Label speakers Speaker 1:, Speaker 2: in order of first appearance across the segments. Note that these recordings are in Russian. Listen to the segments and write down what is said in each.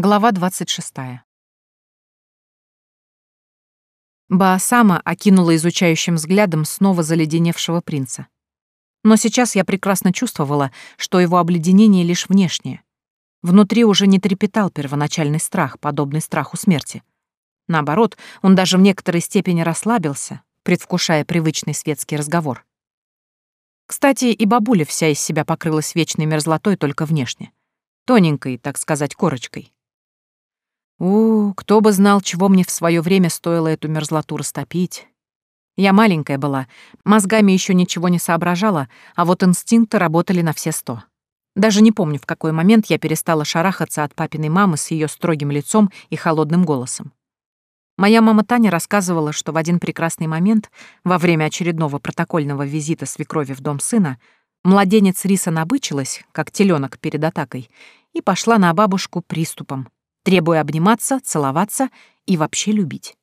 Speaker 1: Глава 26. Баасама окинула изучающим взглядом снова заледеневшего принца. Но сейчас я прекрасно чувствовала, что его обледенение лишь внешнее. Внутри уже не трепетал первоначальный страх, подобный страху смерти. Наоборот, он даже в некоторой степени расслабился, предвкушая привычный светский разговор. Кстати, и бабуля вся из себя покрылась вечной мерзлотой только внешне. Тоненькой, так сказать, корочкой. У, кто бы знал, чего мне в свое время стоило эту мерзлоту растопить. Я маленькая была, мозгами еще ничего не соображала, а вот инстинкты работали на все сто. Даже не помню, в какой момент я перестала шарахаться от папиной мамы с ее строгим лицом и холодным голосом. Моя мама Таня рассказывала, что в один прекрасный момент, во время очередного протокольного визита свекрови в дом сына, младенец Риса набычилась, как теленок перед атакой, и пошла на бабушку приступом — требуя обниматься, целоваться и вообще любить.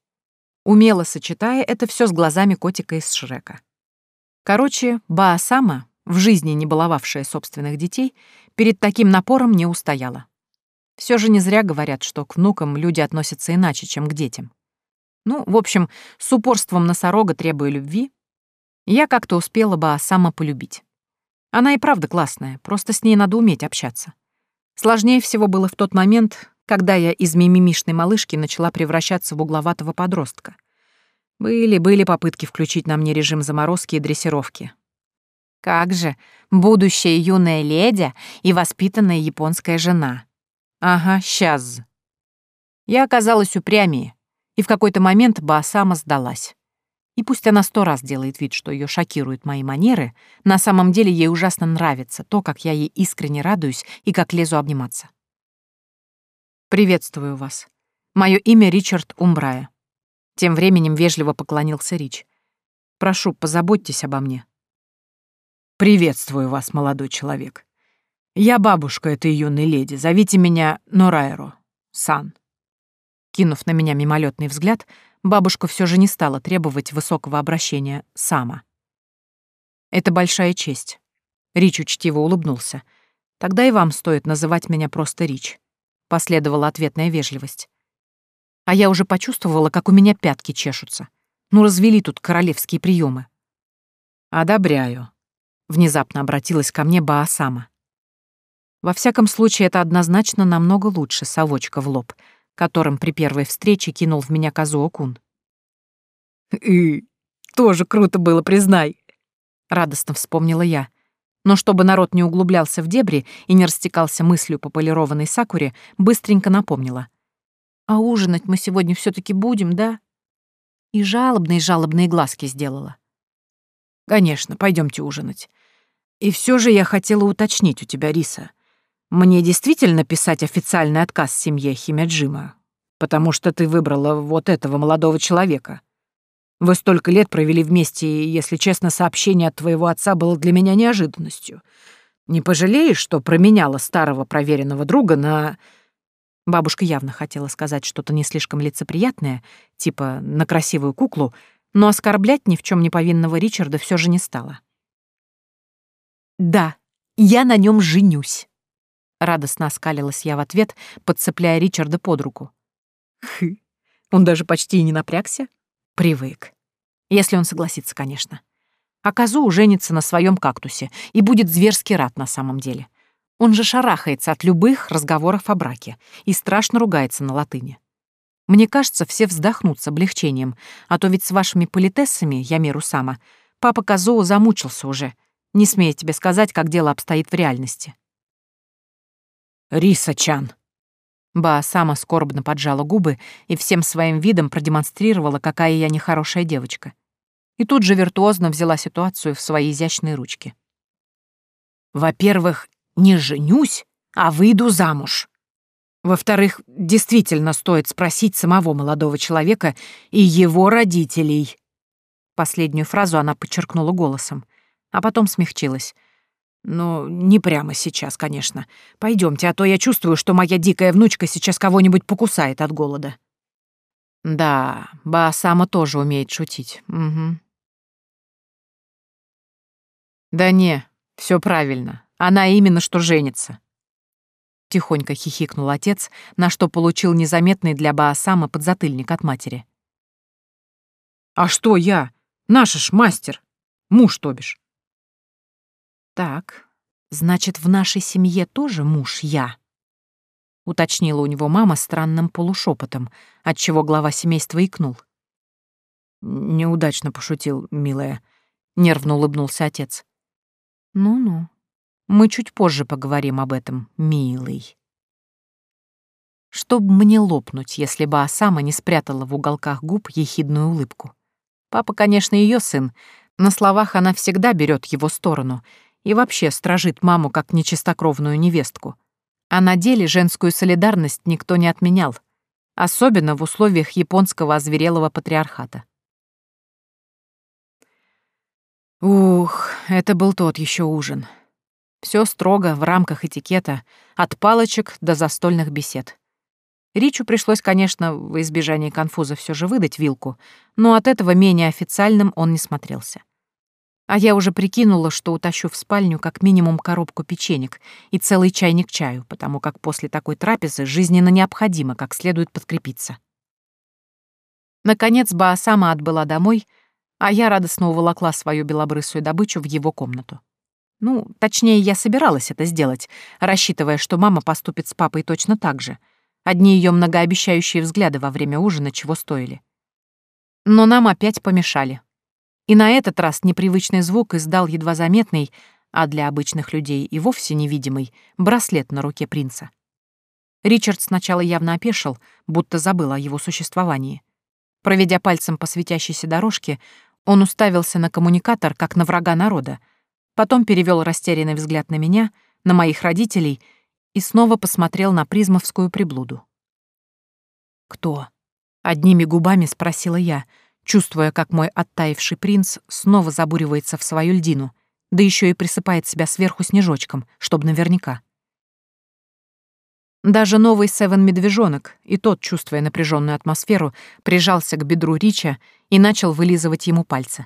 Speaker 1: Умело сочетая это все с глазами котика из Шрека. Короче, Баасама, в жизни не баловавшая собственных детей, перед таким напором не устояла. Все же не зря говорят, что к внукам люди относятся иначе, чем к детям. Ну, в общем, с упорством носорога требуя любви, я как-то успела Баасама полюбить. Она и правда классная, просто с ней надо уметь общаться. Сложнее всего было в тот момент, когда я из мимимишной малышки начала превращаться в угловатого подростка. Были-были попытки включить на мне режим заморозки и дрессировки. Как же, будущая юная ледя и воспитанная японская жена. Ага, сейчас. Я оказалась упрямее, и в какой-то момент Баосама сдалась. И пусть она сто раз делает вид, что ее шокируют мои манеры, на самом деле ей ужасно нравится то, как я ей искренне радуюсь и как лезу обниматься. «Приветствую вас. Мое имя Ричард Умбрая». Тем временем вежливо поклонился Рич. «Прошу, позаботьтесь обо мне».
Speaker 2: «Приветствую вас, молодой человек. Я бабушка этой юной леди. Зовите меня Норайро. Сан».
Speaker 1: Кинув на меня мимолетный взгляд, бабушка все же не стала требовать высокого обращения «сама». «Это большая честь». Рич учтиво улыбнулся. «Тогда и вам стоит называть меня просто Рич». — последовала ответная вежливость. А я уже почувствовала, как у меня пятки чешутся. Ну, развели тут королевские приемы.
Speaker 2: «Одобряю», — внезапно обратилась ко мне Баасама.
Speaker 1: «Во всяком случае, это однозначно намного лучше совочка в лоб, которым при первой встрече кинул в меня Казуокун.
Speaker 2: «И тоже круто было, признай», — радостно вспомнила я.
Speaker 1: Но чтобы народ не углублялся в дебри и не растекался мыслью по полированной сакуре, быстренько напомнила. «А ужинать мы сегодня все таки будем, да?» И жалобные-жалобные глазки сделала.
Speaker 2: «Конечно, пойдемте ужинать. И все же я хотела уточнить у тебя, Риса. Мне действительно писать официальный отказ семье Химяджима? Потому что ты выбрала вот этого молодого человека». Вы столько лет провели вместе, и, если честно, сообщение от твоего отца было для меня неожиданностью. Не пожалеешь, что променяла старого проверенного друга на...»
Speaker 1: Бабушка явно хотела сказать что-то не слишком лицеприятное, типа «на красивую куклу», но оскорблять ни в чем не повинного Ричарда все же не стала. «Да, я на нем женюсь», — радостно оскалилась я в ответ, подцепляя Ричарда под руку. «Хы, он даже почти и не напрягся». Привык. Если он согласится, конечно. А Казу женится на своем кактусе и будет зверски рад на самом деле. Он же шарахается от любых разговоров о браке и страшно ругается на латыни. Мне кажется, все вздохнут с облегчением, а то ведь с вашими политессами, я меру сама, папа Казоу замучился уже, не смея тебе сказать, как дело обстоит в реальности.
Speaker 2: «Риса-чан»,
Speaker 1: Ба сама скорбно поджала губы и всем своим видом продемонстрировала, какая я нехорошая девочка. И тут же виртуозно взяла ситуацию в свои изящные ручки.
Speaker 2: «Во-первых, не женюсь, а выйду замуж. Во-вторых, действительно стоит спросить самого молодого человека и его родителей».
Speaker 1: Последнюю фразу она подчеркнула голосом, а потом смягчилась.
Speaker 2: Ну, не прямо сейчас, конечно. Пойдемте, а то я чувствую, что моя дикая внучка сейчас кого-нибудь покусает от голода.
Speaker 1: Да, Баасама тоже умеет шутить. Угу. Да не, все правильно. Она именно что женится. Тихонько хихикнул отец, на что получил незаметный для Баасама подзатыльник от матери.
Speaker 2: «А что я? Наша ж мастер! Муж, то бишь!»
Speaker 1: Так, значит, в нашей семье тоже муж я. Уточнила у него мама странным полушепотом, отчего глава семейства икнул.
Speaker 2: Неудачно пошутил, милая, нервно улыбнулся отец.
Speaker 1: Ну-ну. Мы чуть позже поговорим об этом, милый. Чтоб мне лопнуть, если бы Асама не спрятала в уголках губ ехидную улыбку. Папа, конечно, ее сын. На словах она всегда берет его сторону — и вообще стражит маму как нечистокровную невестку. А на деле женскую солидарность никто не отменял, особенно в условиях японского озверелого патриархата.
Speaker 2: Ух, это был тот еще ужин. Все строго, в рамках этикета, от палочек до застольных бесед. Ричу пришлось, конечно, в избежании конфуза все же выдать вилку, но от этого менее официальным он не смотрелся. А я уже прикинула, что утащу в спальню как минимум коробку печенек и целый чайник чаю, потому как после такой трапезы жизненно необходимо как следует подкрепиться. Наконец Баосама отбыла домой, а я радостно уволокла свою белобрысую добычу в его комнату. Ну, точнее, я собиралась это сделать, рассчитывая, что мама поступит с папой точно так же. Одни ее многообещающие взгляды во время ужина чего стоили. Но нам опять помешали. И на этот раз непривычный звук издал едва заметный, а для обычных людей и вовсе невидимый, браслет на руке принца. Ричард сначала явно опешил, будто забыл о его существовании. Проведя пальцем по светящейся дорожке, он уставился на коммуникатор, как на врага народа, потом перевел растерянный взгляд на меня, на моих родителей и снова посмотрел на призмовскую приблуду. «Кто?» — одними губами спросила я — чувствуя, как мой оттаивший принц снова забуривается в свою льдину, да еще и присыпает себя сверху снежочком, чтобы наверняка. Даже новый Севен-медвежонок, и тот, чувствуя напряженную атмосферу, прижался к бедру Рича и начал вылизывать ему пальцы.